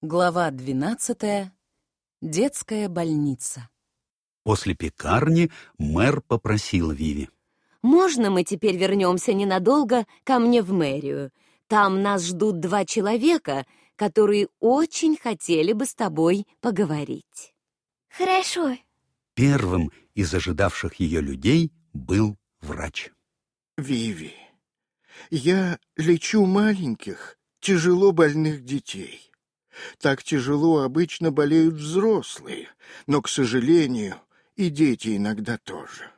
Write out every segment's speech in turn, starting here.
Глава 12. Детская больница. После пекарни мэр попросил Виви. «Можно мы теперь вернемся ненадолго ко мне в мэрию? Там нас ждут два человека, которые очень хотели бы с тобой поговорить». Хорошо. Первым из ожидавших ее людей был врач. Виви, я лечу маленьких, тяжело больных детей. Так тяжело обычно болеют взрослые, но, к сожалению, и дети иногда тоже.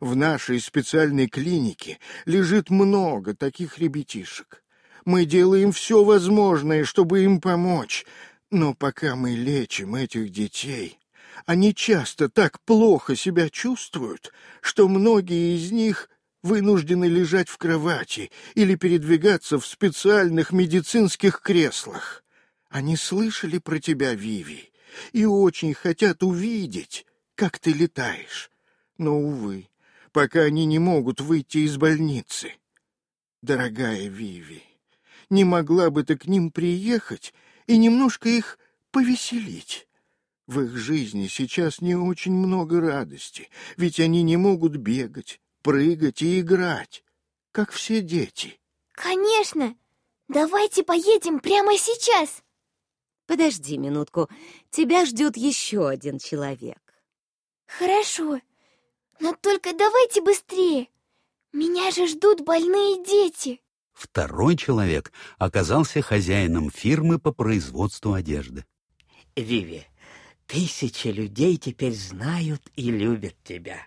В нашей специальной клинике лежит много таких ребятишек. Мы делаем все возможное, чтобы им помочь, но пока мы лечим этих детей, они часто так плохо себя чувствуют, что многие из них вынуждены лежать в кровати или передвигаться в специальных медицинских креслах. Они слышали про тебя, Виви, и очень хотят увидеть, как ты летаешь. Но, увы, пока они не могут выйти из больницы. Дорогая Виви, не могла бы ты к ним приехать и немножко их повеселить? В их жизни сейчас не очень много радости, ведь они не могут бегать, прыгать и играть, как все дети. Конечно. Давайте поедем прямо сейчас. Подожди минутку, тебя ждет еще один человек. Хорошо. Но только давайте быстрее. Меня же ждут больные дети. Второй человек оказался хозяином фирмы по производству одежды. Виви, тысячи людей теперь знают и любят тебя.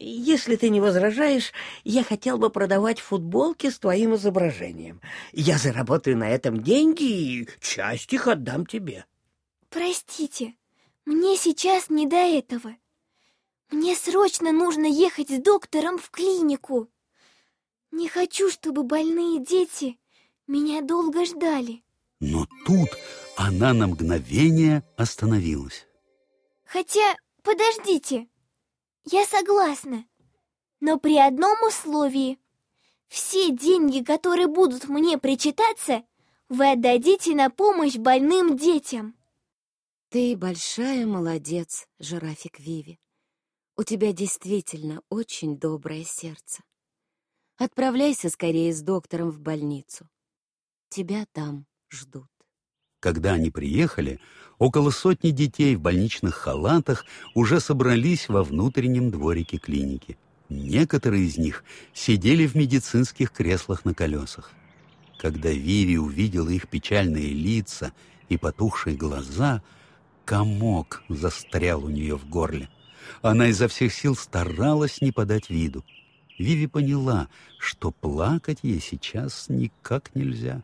Если ты не возражаешь, я хотел бы продавать футболки с твоим изображением. Я заработаю на этом деньги и часть их отдам тебе. Простите, мне сейчас не до этого. Мне срочно нужно ехать с доктором в клинику. Не хочу, чтобы больные дети меня долго ждали. Но тут она на мгновение остановилась. Хотя, подождите, я согласна, но при одном условии. Все деньги, которые будут мне причитаться, вы отдадите на помощь больным детям. Ты большая молодец, жирафик Виви. У тебя действительно очень доброе сердце. Отправляйся скорее с доктором в больницу. Тебя там ждут. Когда они приехали, около сотни детей в больничных халатах уже собрались во внутреннем дворике клиники. Некоторые из них сидели в медицинских креслах на колесах. Когда Виви увидела их печальные лица и потухшие глаза, комок застрял у нее в горле. Она изо всех сил старалась не подать виду. Виви поняла, что плакать ей сейчас никак нельзя.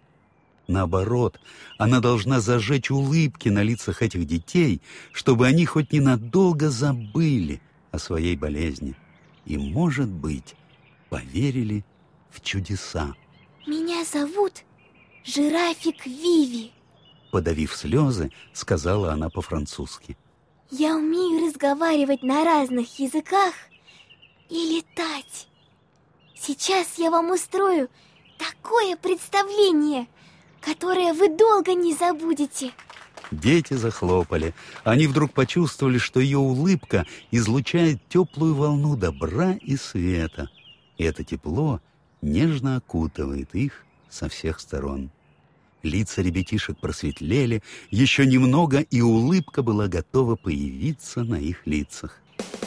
Наоборот, она должна зажечь улыбки на лицах этих детей, чтобы они хоть ненадолго забыли о своей болезни и, может быть, поверили в чудеса. Меня зовут Жирафик Виви. Подавив слезы, сказала она по-французски. Я умею разговаривать на разных языках и летать. Сейчас я вам устрою такое представление, которое вы долго не забудете. Дети захлопали. Они вдруг почувствовали, что ее улыбка излучает теплую волну добра и света. И это тепло нежно окутывает их со всех сторон. Лица ребятишек просветлели, еще немного, и улыбка была готова появиться на их лицах.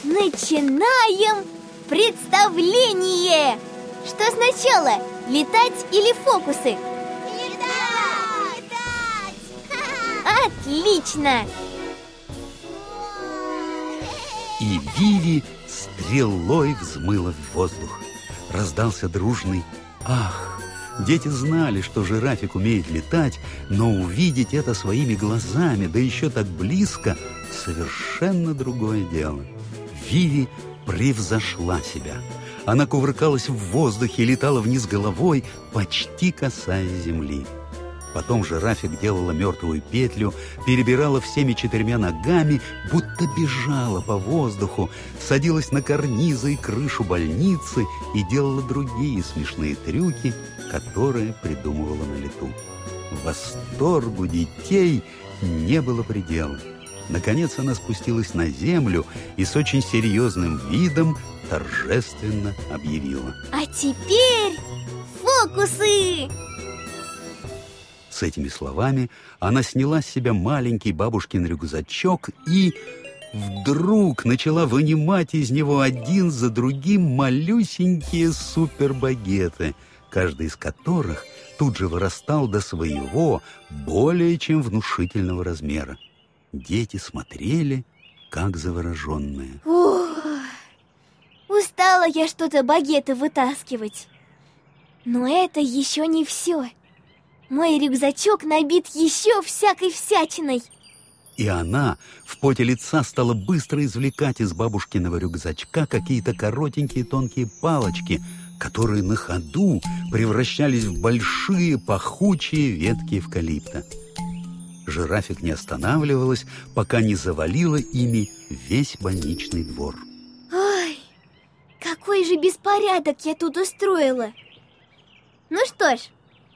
Начинаем представление! Что сначала, летать или фокусы? Отлично! И Виви стрелой взмыла в воздух. Раздался дружный «Ах!». Дети знали, что жирафик умеет летать, но увидеть это своими глазами, да еще так близко, совершенно другое дело. Виви превзошла себя. Она кувыркалась в воздухе и летала вниз головой, почти касаясь земли. Потом жирафик делала мертвую петлю, перебирала всеми четырьмя ногами, будто бежала по воздуху, садилась на карнизы и крышу больницы и делала другие смешные трюки, которые придумывала на лету. Восторгу детей не было предела. Наконец она спустилась на землю и с очень серьезным видом торжественно объявила. А теперь фокусы! С этими словами она сняла с себя маленький бабушкин рюкзачок и вдруг начала вынимать из него один за другим малюсенькие супербагеты, каждый из которых тут же вырастал до своего более чем внушительного размера. Дети смотрели, как завороженные. Ох, устала я что-то багеты вытаскивать. Но это еще не все. Мой рюкзачок набит еще всякой всячиной. И она в поте лица стала быстро извлекать из бабушкиного рюкзачка какие-то коротенькие тонкие палочки, которые на ходу превращались в большие пахучие ветки эвкалипта. Жирафик не останавливалась, пока не завалила ими весь больничный двор. Ой, какой же беспорядок я тут устроила. Ну что ж,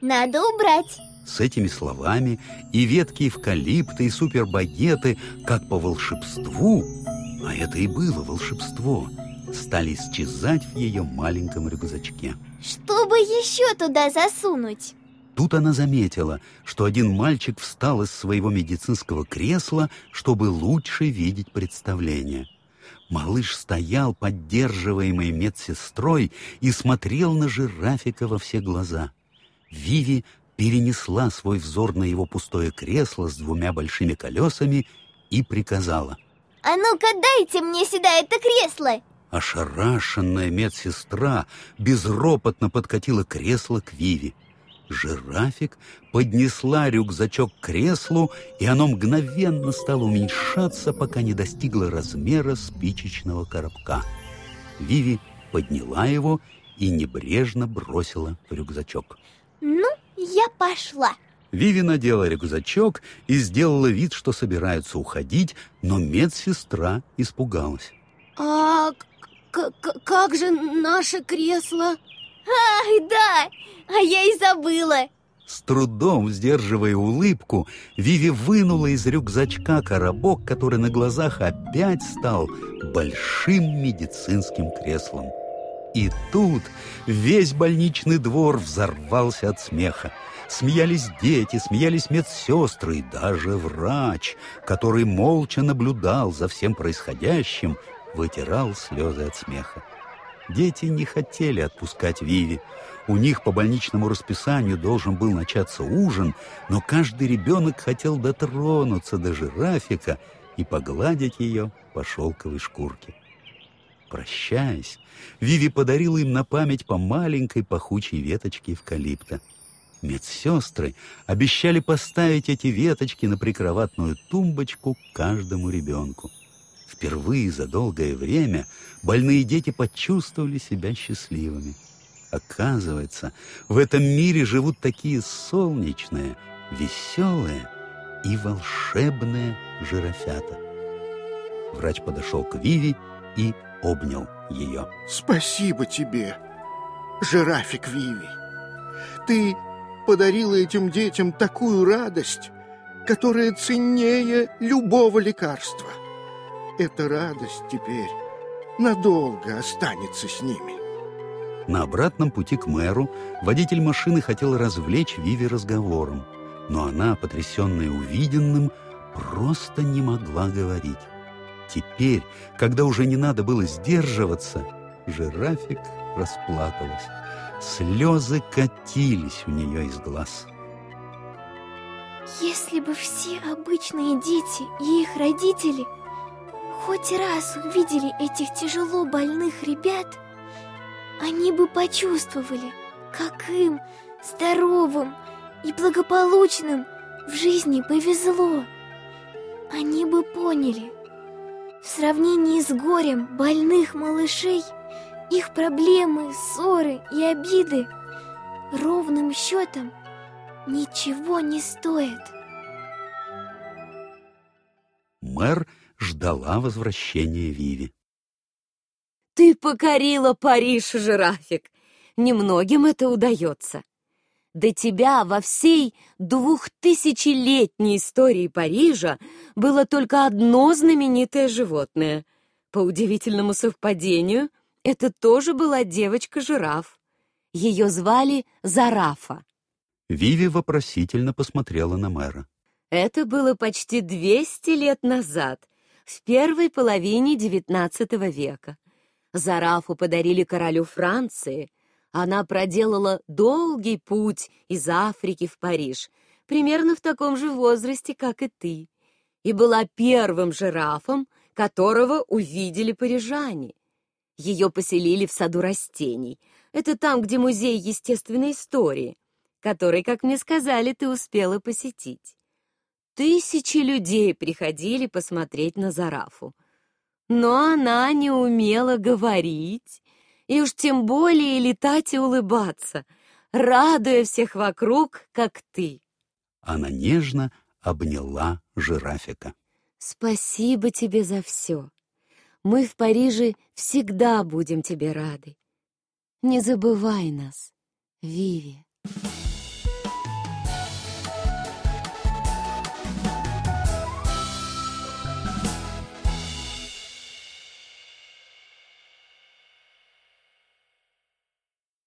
надо убрать. С этими словами и ветки эвкалипта, и супербагеты, как по волшебству, а это и было волшебство, стали исчезать в ее маленьком рюкзачке. Чтобы еще туда засунуть. Тут она заметила, что один мальчик встал из своего медицинского кресла, чтобы лучше видеть представление. Малыш стоял, поддерживаемый медсестрой, и смотрел на жирафика во все глаза. Виви перенесла свой взор на его пустое кресло с двумя большими колесами и приказала. А ну-ка дайте мне сюда это кресло. Ошарашенная медсестра безропотно подкатила кресло к Виви. Жирафик поднесла рюкзачок к креслу, и оно мгновенно стало уменьшаться, пока не достигло размера спичечного коробка. Виви подняла его и небрежно бросила в рюкзачок. Ну, я пошла. Виви надела рюкзачок и сделала вид, что собираются уходить, но медсестра испугалась. А как же наше кресло? Ах, да, а я и забыла. С трудом сдерживая улыбку, Виви вынула из рюкзачка коробок, который на глазах опять стал большим медицинским креслом. И тут весь больничный двор взорвался от смеха. Смеялись дети, смеялись медсестры и даже врач, который молча наблюдал за всем происходящим, вытирал слезы от смеха. Дети не хотели отпускать Виви. У них по больничному расписанию должен был начаться ужин, но каждый ребенок хотел дотронуться до жирафика и погладить ее по шелковой шкурке. Прощаясь, Виви подарила им на память по маленькой пахучей веточке эвкалипта. Медсестры обещали поставить эти веточки на прикроватную тумбочку каждому ребенку. Впервые за долгое время больные дети почувствовали себя счастливыми. Оказывается, в этом мире живут такие солнечные, веселые и волшебные жирафята. Врач подошел к Виви и обнял ее. Спасибо тебе, жирафик Виви. Ты подарила этим детям такую радость, которая ценнее любого лекарства. Эта радость теперь надолго останется с ними. На обратном пути к мэру водитель машины хотел развлечь Виви разговором, но она, потрясенная увиденным, просто не могла говорить. Теперь, когда уже не надо было сдерживаться, жирафик расплакалась. Слезы катились у нее из глаз. Если бы все обычные дети и их родители хоть раз увидели этих тяжело больных ребят, они бы почувствовали, как им, здоровым и благополучным, в жизни повезло. Они бы поняли, в сравнении с горем больных малышей, их проблемы, ссоры и обиды ровным счетом ничего не стоят. Мэр ждала возвращения Виви. Ты покорила Париж, жирафик. Немногим это удается. До тебя во всей двухтысячелетней истории Парижа было только одно знаменитое животное. По удивительному совпадению, это тоже была девочка-жираф. Ее звали Зарафа. Виви вопросительно посмотрела на мэра. Это было почти 200 лет назад, в первой половине XIX века. Зарафу подарили королю Франции. Она проделала долгий путь из Африки в Париж, примерно в таком же возрасте, как и ты, и была первым жирафом, которого увидели парижане. Ее поселили в саду растений. Это там, где музей естественной истории, который, как мне сказали, ты успела посетить. Тысячи людей приходили посмотреть на Зарафу. Но она не умела говорить, и уж тем более летать и улыбаться, радуя всех вокруг, как ты. Она нежно обняла жирафика. Спасибо тебе за все. Мы в Париже всегда будем тебе рады. Не забывай нас, Виви.